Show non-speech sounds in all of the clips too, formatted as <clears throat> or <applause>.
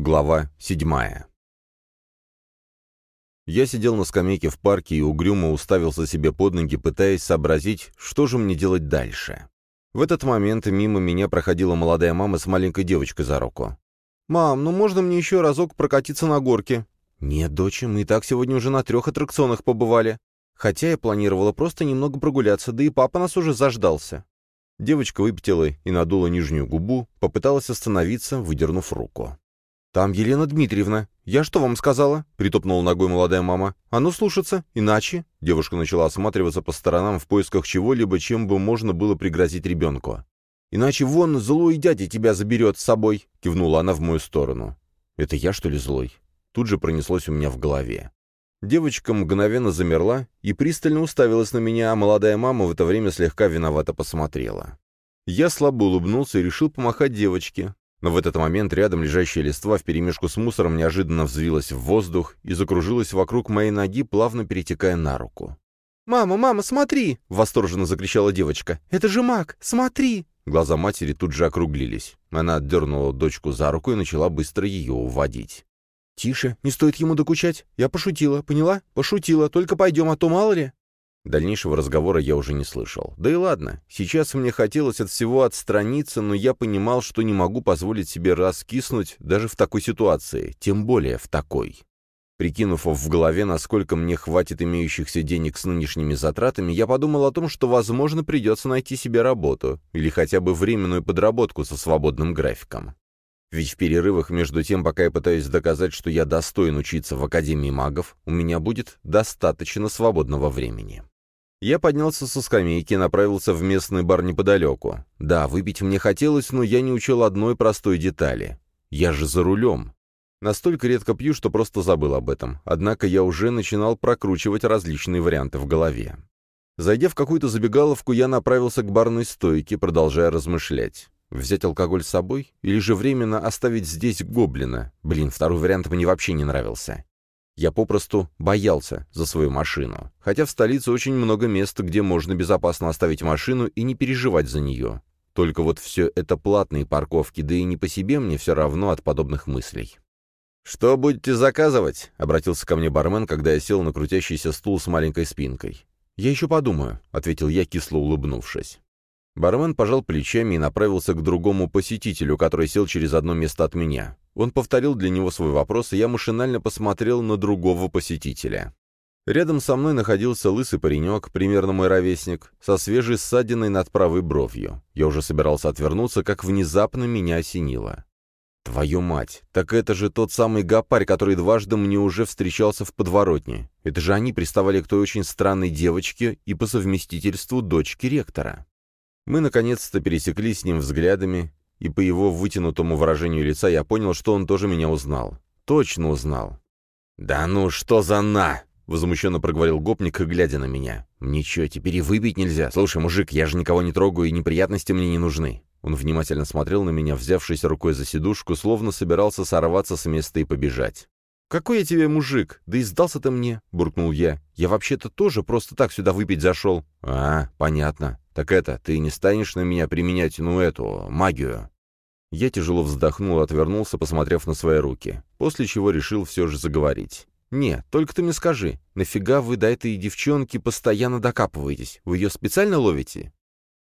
Глава седьмая. Я сидел на скамейке в парке и угрюмо уставился себе под ноги, пытаясь сообразить, что же мне делать дальше. В этот момент мимо меня проходила молодая мама с маленькой девочкой за руку. «Мам, ну можно мне еще разок прокатиться на горке?» «Нет, доча, мы и так сегодня уже на трех аттракционах побывали. Хотя я планировала просто немного прогуляться, да и папа нас уже заждался». Девочка выпятила и надула нижнюю губу, попыталась остановиться, выдернув руку. «Там Елена Дмитриевна. Я что вам сказала?» — притопнула ногой молодая мама. «А ну слушаться, иначе...» Девушка начала осматриваться по сторонам в поисках чего-либо, чем бы можно было пригрозить ребенку. «Иначе вон злой дядя тебя заберет с собой», — кивнула она в мою сторону. «Это я, что ли, злой?» Тут же пронеслось у меня в голове. Девочка мгновенно замерла и пристально уставилась на меня, а молодая мама в это время слегка виновато посмотрела. Я слабо улыбнулся и решил помахать девочке, но в этот момент рядом лежащая листва вперемешку с мусором неожиданно взвилась в воздух и закружилась вокруг моей ноги, плавно перетекая на руку. «Мама, мама, смотри!» — восторженно закричала девочка. «Это же маг! Смотри!» Глаза матери тут же округлились. Она отдернула дочку за руку и начала быстро ее уводить. «Тише, не стоит ему докучать. Я пошутила, поняла? Пошутила, только пойдем, а то мало ли...» Дальнейшего разговора я уже не слышал. Да и ладно, сейчас мне хотелось от всего отстраниться, но я понимал, что не могу позволить себе раскиснуть даже в такой ситуации, тем более в такой. Прикинув в голове, насколько мне хватит имеющихся денег с нынешними затратами, я подумал о том, что, возможно, придется найти себе работу или хотя бы временную подработку со свободным графиком. Ведь в перерывах между тем, пока я пытаюсь доказать, что я достоин учиться в Академии магов, у меня будет достаточно свободного времени. Я поднялся со скамейки и направился в местный бар неподалеку. Да, выпить мне хотелось, но я не учел одной простой детали. Я же за рулем. Настолько редко пью, что просто забыл об этом. Однако я уже начинал прокручивать различные варианты в голове. Зайдя в какую-то забегаловку, я направился к барной стойке, продолжая размышлять. Взять алкоголь с собой? Или же временно оставить здесь гоблина? Блин, второй вариант мне вообще не нравился. Я попросту боялся за свою машину. Хотя в столице очень много мест, где можно безопасно оставить машину и не переживать за нее. Только вот все это платные парковки, да и не по себе мне все равно от подобных мыслей. «Что будете заказывать?» — обратился ко мне бармен, когда я сел на крутящийся стул с маленькой спинкой. «Я еще подумаю», — ответил я, кисло улыбнувшись. Бармен пожал плечами и направился к другому посетителю, который сел через одно место от меня. Он повторил для него свой вопрос, и я машинально посмотрел на другого посетителя. Рядом со мной находился лысый паренек, примерно мой ровесник, со свежей ссадиной над правой бровью. Я уже собирался отвернуться, как внезапно меня осенило. «Твою мать! Так это же тот самый гопарь, который дважды мне уже встречался в подворотне. Это же они приставали к той очень странной девочке и по совместительству дочки ректора». Мы наконец-то пересеклись с ним взглядами, и по его вытянутому выражению лица я понял, что он тоже меня узнал. Точно узнал. «Да ну, что за на!» — возмущенно проговорил гопник, глядя на меня. «Мне что, теперь и выпить нельзя? Слушай, мужик, я же никого не трогаю, и неприятности мне не нужны». Он внимательно смотрел на меня, взявшись рукой за сидушку, словно собирался сорваться с места и побежать. «Какой я тебе мужик? Да и сдался ты мне!» — буркнул я. «Я вообще-то тоже просто так сюда выпить зашел». «А, понятно. Так это, ты не станешь на меня применять, ну, эту, магию?» Я тяжело вздохнул отвернулся, посмотрев на свои руки, после чего решил все же заговорить. «Не, только ты мне скажи, нафига вы до этой девчонки постоянно докапываетесь? Вы ее специально ловите?»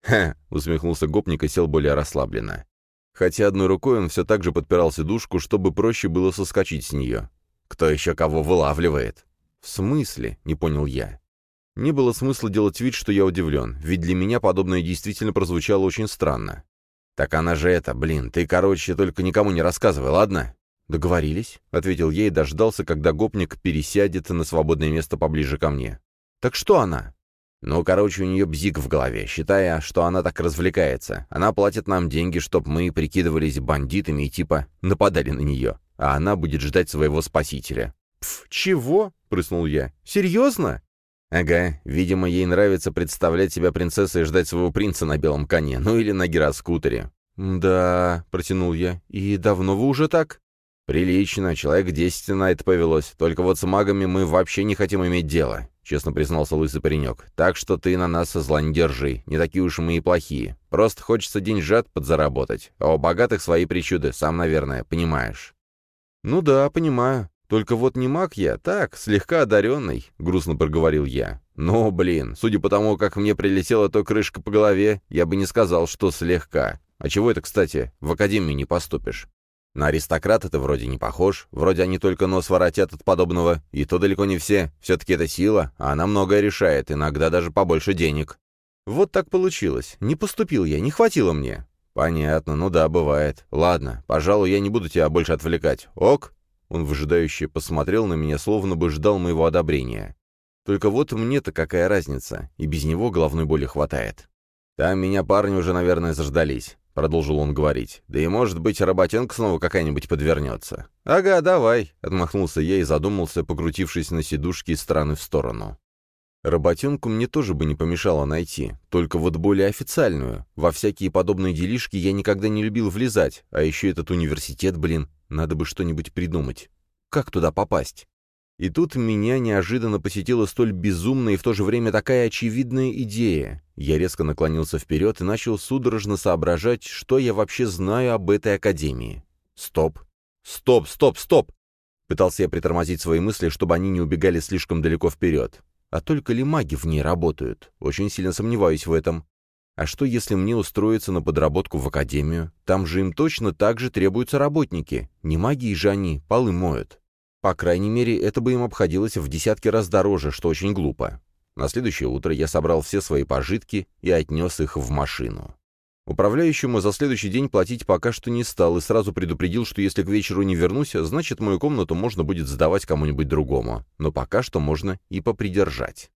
«Ха!» — усмехнулся гопник и сел более расслабленно. Хотя одной рукой он все так же подпирал сидушку, чтобы проще было соскочить с нее. Кто еще кого вылавливает?» «В смысле?» — не понял я. Не было смысла делать вид, что я удивлен, ведь для меня подобное действительно прозвучало очень странно. «Так она же это, блин, ты, короче, только никому не рассказывай, ладно?» «Договорились», — ответил я и дождался, когда гопник пересядет на свободное место поближе ко мне. «Так что она?» «Ну, короче, у нее бзик в голове, считая, что она так развлекается. Она платит нам деньги, чтоб мы прикидывались бандитами и типа нападали на нее а она будет ждать своего спасителя. «Пф, чего?» — прыснул я. «Серьезно?» «Ага, видимо, ей нравится представлять себя принцессой и ждать своего принца на белом коне, ну или на гироскутере». «Да», — протянул я, — «и давно вы уже так?» «Прилично, человек десять на это повелось. Только вот с магами мы вообще не хотим иметь дело», — честно признался лысый паренек. «Так что ты на нас зла не держи. Не такие уж мы и плохие. Просто хочется деньжат подзаработать. А у богатых свои причуды, сам, наверное, понимаешь». «Ну да, понимаю. Только вот не маг я, так, слегка одаренный», — грустно проговорил я. «Но, блин, судя по тому, как мне прилетела то крышка по голове, я бы не сказал, что слегка. А чего это, кстати, в академию не поступишь? На аристократа ты вроде не похож, вроде они только нос воротят от подобного, и то далеко не все. Все-таки это сила, а она многое решает, иногда даже побольше денег». «Вот так получилось. Не поступил я, не хватило мне. «Понятно, ну да, бывает. Ладно, пожалуй, я не буду тебя больше отвлекать. Ок?» Он выжидающе посмотрел на меня, словно бы ждал моего одобрения. «Только вот мне-то какая разница, и без него головной боли хватает». «Там меня парни уже, наверное, заждались», — продолжил он говорить. «Да и, может быть, работенка снова какая-нибудь подвернется». «Ага, давай», — отмахнулся я и задумался, покрутившись на сидушке из стороны в сторону. Работенку мне тоже бы не помешало найти, только вот более официальную. Во всякие подобные делишки я никогда не любил влезать, а еще этот университет, блин, надо бы что-нибудь придумать. Как туда попасть? И тут меня неожиданно посетила столь безумная и в то же время такая очевидная идея. Я резко наклонился вперед и начал судорожно соображать, что я вообще знаю об этой академии. Стоп. Стоп, стоп, стоп! Пытался я притормозить свои мысли, чтобы они не убегали слишком далеко вперед. А только ли маги в ней работают? Очень сильно сомневаюсь в этом. А что, если мне устроиться на подработку в академию? Там же им точно так же требуются работники. Не маги же они, полы моют. По крайней мере, это бы им обходилось в десятки раз дороже, что очень глупо. На следующее утро я собрал все свои пожитки и отнес их в машину. Управляющему за следующий день платить пока что не стал и сразу предупредил, что если к вечеру не вернусь, значит, мою комнату можно будет сдавать кому-нибудь другому. Но пока что можно и попридержать.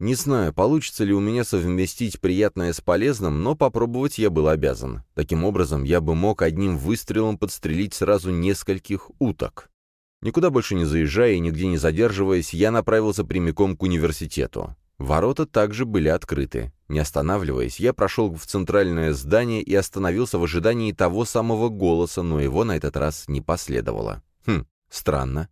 Не знаю, получится ли у меня совместить приятное с полезным, но попробовать я был обязан. Таким образом, я бы мог одним выстрелом подстрелить сразу нескольких уток. Никуда больше не заезжая и нигде не задерживаясь, я направился прямиком к университету. Ворота также были открыты. Не останавливаясь, я прошел в центральное здание и остановился в ожидании того самого голоса, но его на этот раз не последовало. Хм, странно.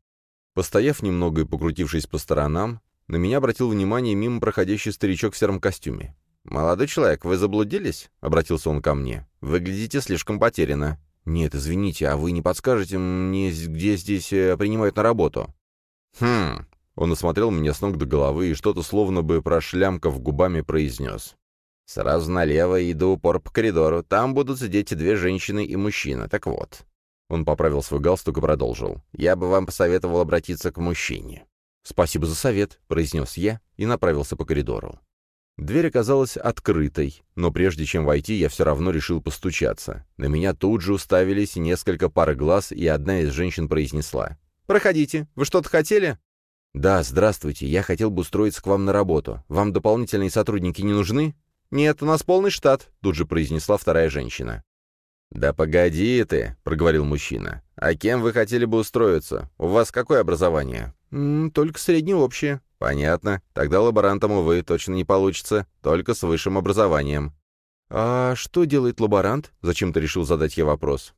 Постояв немного и покрутившись по сторонам, на меня обратил внимание мимо проходящий старичок в сером костюме. «Молодой человек, вы заблудились?» — обратился он ко мне. «Выглядите слишком потеряно». «Нет, извините, а вы не подскажете мне, где здесь э, принимают на работу?» «Хм, он осмотрел меня с ног до головы и что-то словно бы прошлямков губами произнес. «Сразу налево и до упор по коридору. Там будут сидеть две женщины и мужчина. Так вот». Он поправил свой галстук и продолжил. «Я бы вам посоветовал обратиться к мужчине». «Спасибо за совет», — произнес я и направился по коридору. Дверь оказалась открытой, но прежде чем войти, я все равно решил постучаться. На меня тут же уставились несколько пар глаз, и одна из женщин произнесла. «Проходите. Вы что-то хотели?» «Да, здравствуйте. Я хотел бы устроиться к вам на работу. Вам дополнительные сотрудники не нужны?» «Нет, у нас полный штат», — тут же произнесла вторая женщина. «Да погоди ты», — проговорил мужчина. «А кем вы хотели бы устроиться? У вас какое образование?» «М -м, «Только среднеобщее». «Понятно. Тогда лаборантом, увы, точно не получится. Только с высшим образованием». «А что делает лаборант?» — зачем-то решил задать я вопрос.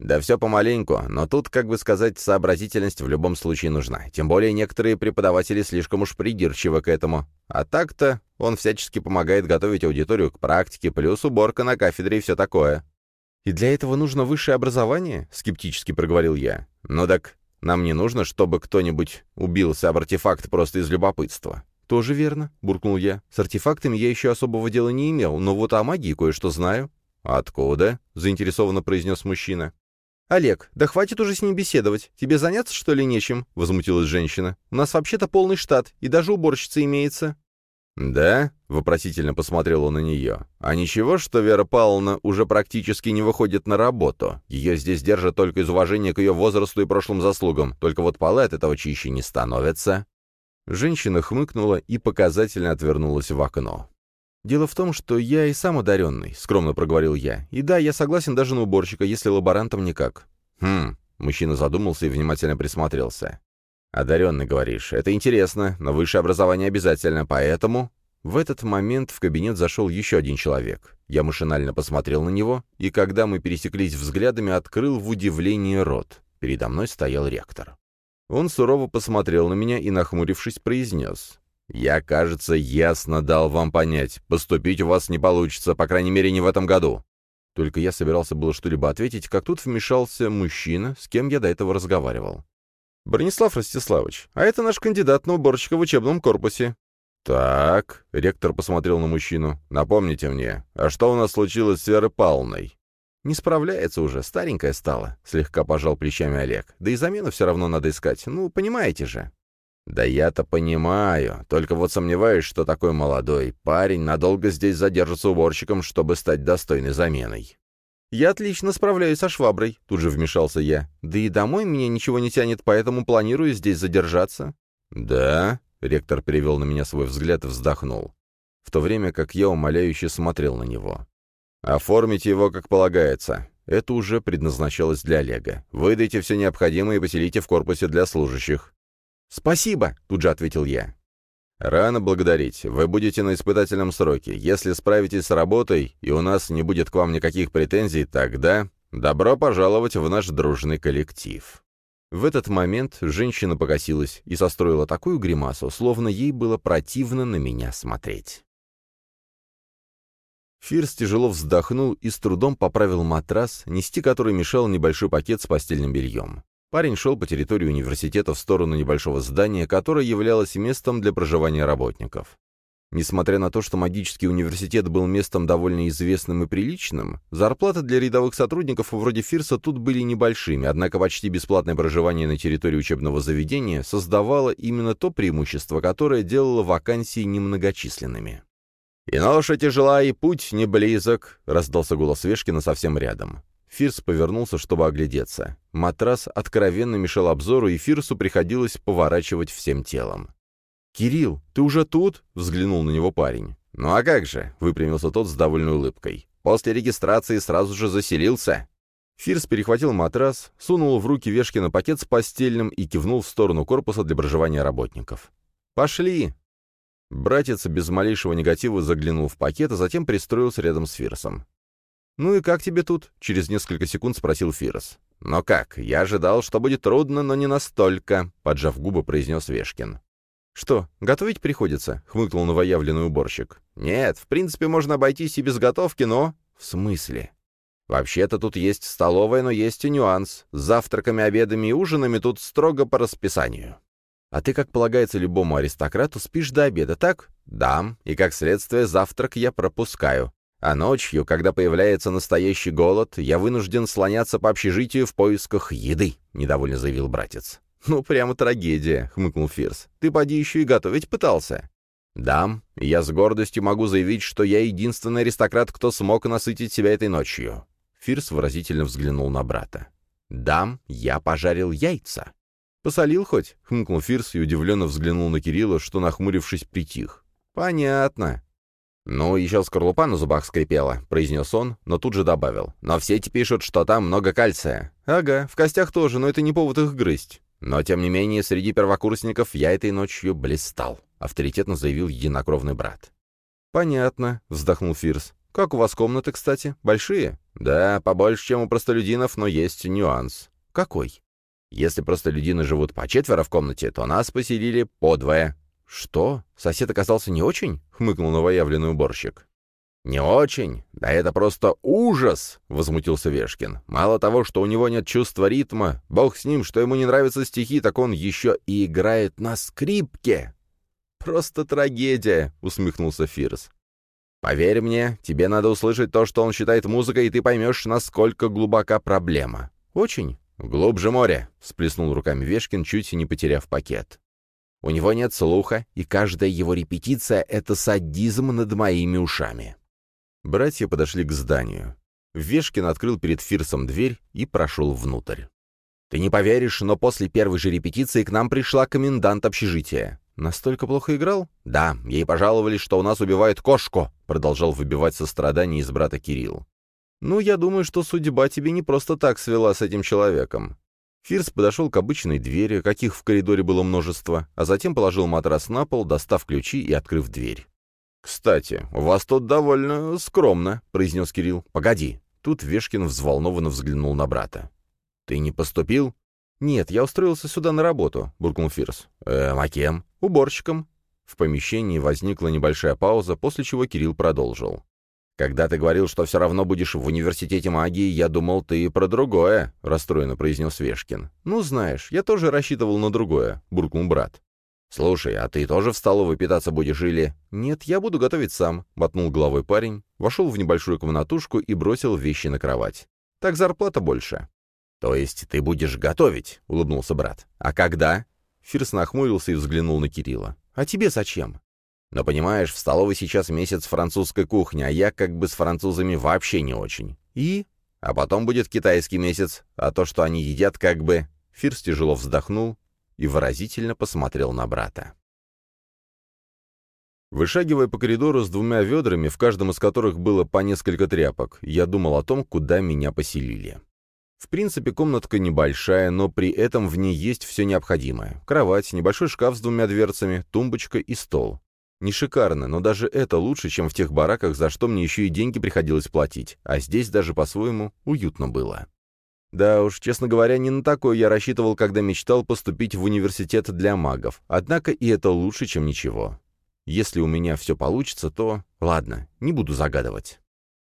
Да все помаленьку, но тут, как бы сказать, сообразительность в любом случае нужна. Тем более некоторые преподаватели слишком уж придирчивы к этому. А так-то он всячески помогает готовить аудиторию к практике, плюс уборка на кафедре и все такое. «И для этого нужно высшее образование?» — скептически проговорил я. «Ну так, нам не нужно, чтобы кто-нибудь убился об артефакт просто из любопытства». «Тоже верно», — буркнул я. «С артефактами я еще особого дела не имел, но вот о магии кое-что знаю». «Откуда?» — заинтересованно произнес мужчина. «Олег, да хватит уже с ним беседовать. Тебе заняться, что ли, нечем?» — возмутилась женщина. «У нас вообще-то полный штат, и даже уборщица имеется». «Да?» — вопросительно посмотрел на нее. «А ничего, что Вера Павловна уже практически не выходит на работу. Ее здесь держат только из уважения к ее возрасту и прошлым заслугам. Только вот полы от этого чище не становятся». Женщина хмыкнула и показательно отвернулась в окно. «Дело в том, что я и сам одаренный», — скромно проговорил я. «И да, я согласен даже на уборщика, если лаборантом никак». «Хм», — мужчина задумался и внимательно присмотрелся. «Одаренный, говоришь. Это интересно, но высшее образование обязательно, поэтому...» В этот момент в кабинет зашел еще один человек. Я машинально посмотрел на него, и когда мы пересеклись взглядами, открыл в удивлении рот. Передо мной стоял ректор. Он сурово посмотрел на меня и, нахмурившись, произнес. «Я, кажется, ясно дал вам понять. Поступить у вас не получится, по крайней мере, не в этом году». Только я собирался было что-либо ответить, как тут вмешался мужчина, с кем я до этого разговаривал. «Бронислав Ростиславович, а это наш кандидат на уборщика в учебном корпусе». «Так», — ректор посмотрел на мужчину, — «напомните мне, а что у нас случилось с Верой Павловной?» «Не справляется уже, старенькая стала», — слегка пожал плечами Олег. «Да и замену все равно надо искать, ну, понимаете же». «Да я-то понимаю, только вот сомневаюсь, что такой молодой парень надолго здесь задержится уборщиком, чтобы стать достойной заменой». «Я отлично справляюсь со шваброй», — тут же вмешался я. «Да и домой мне ничего не тянет, поэтому планирую здесь задержаться». «Да?» — ректор перевел на меня свой взгляд и вздохнул, в то время как я умоляюще смотрел на него. «Оформите его как полагается. Это уже предназначалось для Олега. Выдайте все необходимое и поселите в корпусе для служащих. «Спасибо», — тут же ответил я. «Рано благодарить. Вы будете на испытательном сроке. Если справитесь с работой, и у нас не будет к вам никаких претензий, тогда добро пожаловать в наш дружный коллектив». В этот момент женщина покосилась и состроила такую гримасу, словно ей было противно на меня смотреть. Фирс тяжело вздохнул и с трудом поправил матрас, нести который мешал небольшой пакет с постельным бельем. Парень шел по территории университета в сторону небольшого здания, которое являлось местом для проживания работников. Несмотря на то, что магический университет был местом довольно известным и приличным, зарплаты для рядовых сотрудников вроде Фирса тут были небольшими, однако почти бесплатное проживание на территории учебного заведения создавало именно то преимущество, которое делало вакансии немногочисленными. «И ноша тяжела, и путь не близок», — раздался голос Вешкина совсем рядом. Фирс повернулся, чтобы оглядеться. Матрас откровенно мешал обзору, и Фирсу приходилось поворачивать всем телом. «Кирилл, ты уже тут?» — взглянул на него парень. «Ну а как же?» — выпрямился тот с довольной улыбкой. «После регистрации сразу же заселился». Фирс перехватил матрас, сунул в руки Вешкина пакет с постельным и кивнул в сторону корпуса для проживания работников. «Пошли!» Братец без малейшего негатива заглянул в пакет, а затем пристроился рядом с Фирсом. «Ну и как тебе тут?» — через несколько секунд спросил Фирос. «Но как? Я ожидал, что будет трудно, но не настолько», — поджав губы, произнес Вешкин. «Что, готовить приходится?» — хмыкнул новоявленный уборщик. «Нет, в принципе, можно обойтись и без готовки, но...» «В смысле?» «Вообще-то тут есть столовая, но есть и нюанс. С завтраками, обедами и ужинами тут строго по расписанию». «А ты, как полагается любому аристократу, спишь до обеда, так?» «Да, и как следствие завтрак я пропускаю. А ночью, когда появляется настоящий голод, я вынужден слоняться по общежитию в поисках еды», — недовольно заявил братец. «Ну, прямо трагедия», — хмыкнул Фирс. «Ты поди еще и готовить пытался». «Да, я с гордостью могу заявить, что я единственный аристократ, кто смог насытить себя этой ночью». Фирс выразительно взглянул на брата. «Да, я пожарил яйца». «Посолил хоть?» — хмыкнул Фирс и удивленно взглянул на Кирилла, что, нахмурившись, притих. «Понятно. «Ну, еще скорлупа на зубах скрипела», — произнес он, но тут же добавил. «Но все эти пишут, что там много кальция». «Ага, в костях тоже, но это не повод их грызть». «Но, тем не менее, среди первокурсников я этой ночью блистал», — авторитетно заявил единокровный брат. «Понятно», — вздохнул Фирс. «Как у вас комнаты, кстати? Большие?» «Да, побольше, чем у простолюдинов, но есть нюанс». «Какой?» «Если простолюдины живут по четверо в комнате, то нас поселили по двое. «Что? Сосед оказался не очень?» — хмыкнул новоявленный уборщик. «Не очень. Да это просто ужас!» — возмутился Вешкин. «Мало того, что у него нет чувства ритма, бог с ним, что ему не нравятся стихи, так он еще и играет на скрипке!» «Просто трагедия!» — усмехнулся Фирс. «Поверь мне, тебе надо услышать то, что он считает музыкой, и ты поймешь, насколько глубока проблема». «Очень?» «Глубже моря», — сплеснул руками Вешкин, чуть не потеряв пакет. У него нет слуха, и каждая его репетиция — это садизм над моими ушами. Братья подошли к зданию. Вешкин открыл перед Фирсом дверь и прошел внутрь. «Ты не поверишь, но после первой же репетиции к нам пришла комендант общежития». «Настолько плохо играл?» «Да, ей пожаловали, что у нас убивают кошку», — продолжал выбивать сострадание из брата Кирилл. «Ну, я думаю, что судьба тебе не просто так свела с этим человеком. Фирс подошел к обычной двери, каких в коридоре было множество, а затем положил матрас на пол, достав ключи и открыв дверь. «Кстати, у вас тут довольно скромно», — произнес Кирилл. «Погоди». Тут Вешкин взволнованно взглянул на брата. «Ты не поступил?» «Нет, я устроился сюда на работу», — буркнул Фирс. «Эм, а кем?» «Уборщиком». В помещении возникла небольшая пауза, после чего Кирилл продолжил. «Когда ты говорил, что все равно будешь в университете магии, я думал, ты про другое», — расстроенно произнес Вешкин. «Ну, знаешь, я тоже рассчитывал на другое», — буркнул брат. «Слушай, а ты тоже в столовой питаться будешь или...» «Нет, я буду готовить сам», — мотнул головой парень, вошел в небольшую комнатушку и бросил вещи на кровать. «Так зарплата больше». «То есть ты будешь готовить?» — улыбнулся брат. «А когда?» Фирс нахмурился и взглянул на Кирилла. «А тебе зачем?» «Но понимаешь, в столовой сейчас месяц французской кухни, а я как бы с французами вообще не очень. И? А потом будет китайский месяц, а то, что они едят, как бы...» Фирс тяжело вздохнул и выразительно посмотрел на брата. Вышагивая по коридору с двумя ведрами, в каждом из которых было по несколько тряпок, я думал о том, куда меня поселили. В принципе, комнатка небольшая, но при этом в ней есть все необходимое. Кровать, небольшой шкаф с двумя дверцами, тумбочка и стол. Не шикарно, но даже это лучше, чем в тех бараках, за что мне еще и деньги приходилось платить, а здесь даже по-своему уютно было. Да уж, честно говоря, не на такое я рассчитывал, когда мечтал поступить в университет для магов. Однако и это лучше, чем ничего. Если у меня все получится, то... Ладно, не буду загадывать.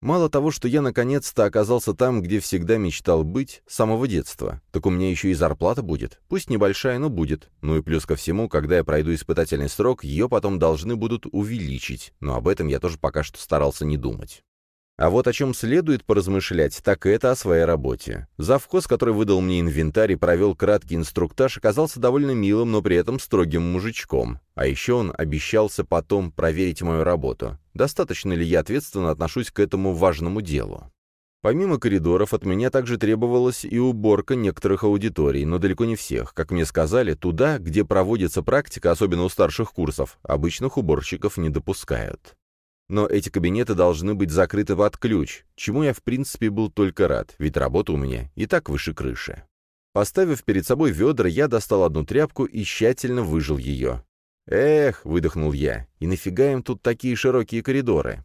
Мало того, что я наконец-то оказался там, где всегда мечтал быть, с самого детства, так у меня еще и зарплата будет. Пусть небольшая, но будет. Ну и плюс ко всему, когда я пройду испытательный срок, ее потом должны будут увеличить, но об этом я тоже пока что старался не думать. А вот о чем следует поразмышлять, так это о своей работе. Завхоз, который выдал мне инвентарь и провел краткий инструктаж, оказался довольно милым, но при этом строгим мужичком. А еще он обещался потом проверить мою работу. Достаточно ли я ответственно отношусь к этому важному делу? Помимо коридоров, от меня также требовалась и уборка некоторых аудиторий, но далеко не всех. Как мне сказали, туда, где проводится практика, особенно у старших курсов, обычных уборщиков не допускают. Но эти кабинеты должны быть закрыты под ключ, чему я в принципе был только рад, ведь работа у меня и так выше крыши. Поставив перед собой ведра, я достал одну тряпку и тщательно выжил ее. «Эх», — выдохнул я, — «и нафига им тут такие широкие коридоры?»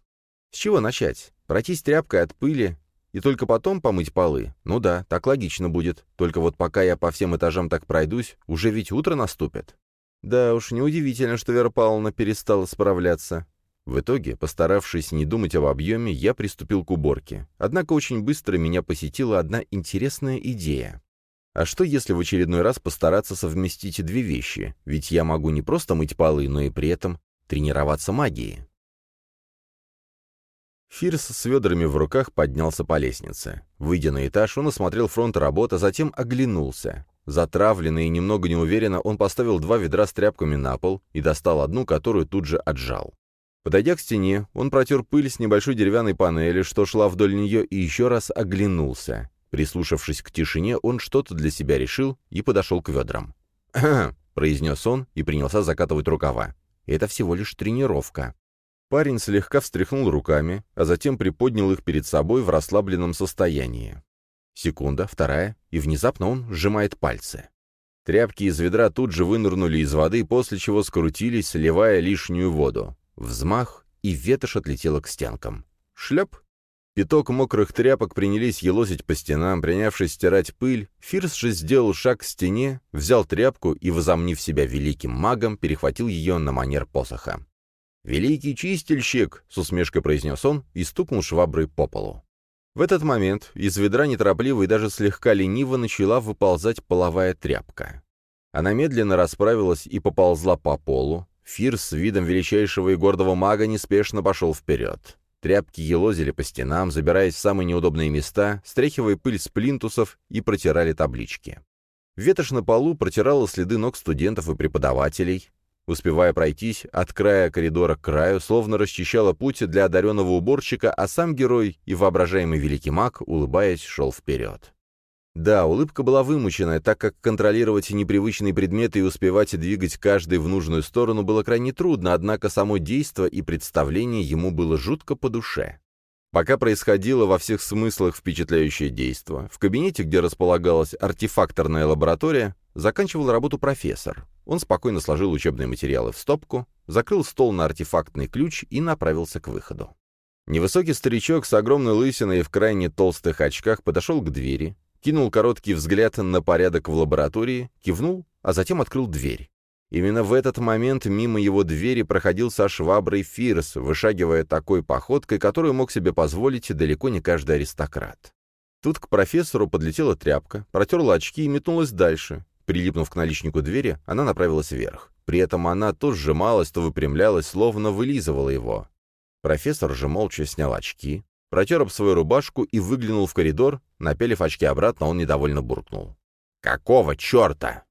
«С чего начать? Пройтись тряпкой от пыли и только потом помыть полы? Ну да, так логично будет. Только вот пока я по всем этажам так пройдусь, уже ведь утро наступит». Да уж, неудивительно, что Вера Павловна перестала справляться. В итоге, постаравшись не думать об объеме, я приступил к уборке. Однако очень быстро меня посетила одна интересная идея. А что если в очередной раз постараться совместить две вещи? Ведь я могу не просто мыть полы, но и при этом тренироваться магией. Фирс с ведрами в руках поднялся по лестнице. Выйдя на этаж, он осмотрел фронт работы, а затем оглянулся. Затравленный и немного неуверенно, он поставил два ведра с тряпками на пол и достал одну, которую тут же отжал. Подойдя к стене, он протер пыль с небольшой деревянной панели, что шла вдоль нее, и еще раз оглянулся. Прислушавшись к тишине, он что-то для себя решил и подошел к ведрам. <clears throat> Произнес он и принялся закатывать рукава. «Это всего лишь тренировка». Парень слегка встряхнул руками, а затем приподнял их перед собой в расслабленном состоянии. Секунда, вторая, и внезапно он сжимает пальцы. Тряпки из ведра тут же вынырнули из воды, после чего скрутились, сливая лишнюю воду. Взмах, и ветошь отлетела к стенкам. Шлеп! Пяток мокрых тряпок принялись елозить по стенам, принявшись стирать пыль. Фирс же сделал шаг к стене, взял тряпку и, возомнив себя великим магом, перехватил ее на манер посоха. «Великий чистильщик!» — с усмешкой произнес он и стукнул шваброй по полу. В этот момент из ведра неторопливо и даже слегка лениво начала выползать половая тряпка. Она медленно расправилась и поползла по полу, Фирс с видом величайшего и гордого мага неспешно пошел вперед. Тряпки елозили по стенам, забираясь в самые неудобные места, стряхивая пыль с плинтусов и протирали таблички. Ветошь на полу протирала следы ног студентов и преподавателей, успевая пройтись от края коридора к краю, словно расчищала путь для одаренного уборщика, а сам герой и воображаемый великий маг, улыбаясь, шел вперед. Да, улыбка была вымученная, так как контролировать непривычные предметы и успевать двигать каждый в нужную сторону было крайне трудно, однако само действо и представление ему было жутко по душе. Пока происходило во всех смыслах впечатляющее действо, в кабинете, где располагалась артефакторная лаборатория, заканчивал работу профессор. Он спокойно сложил учебные материалы в стопку, закрыл стол на артефактный ключ и направился к выходу. Невысокий старичок с огромной лысиной и в крайне толстых очках подошел к двери, кинул короткий взгляд на порядок в лаборатории, кивнул, а затем открыл дверь. Именно в этот момент мимо его двери проходил со шваброй Фирс, вышагивая такой походкой, которую мог себе позволить далеко не каждый аристократ. Тут к профессору подлетела тряпка, протерла очки и метнулась дальше. Прилипнув к наличнику двери, она направилась вверх. При этом она то сжималась, то выпрямлялась, словно вылизывала его. Профессор же молча снял очки, протер об свою рубашку и выглянул в коридор. Напелив очки обратно, он недовольно буркнул. «Какого черта?»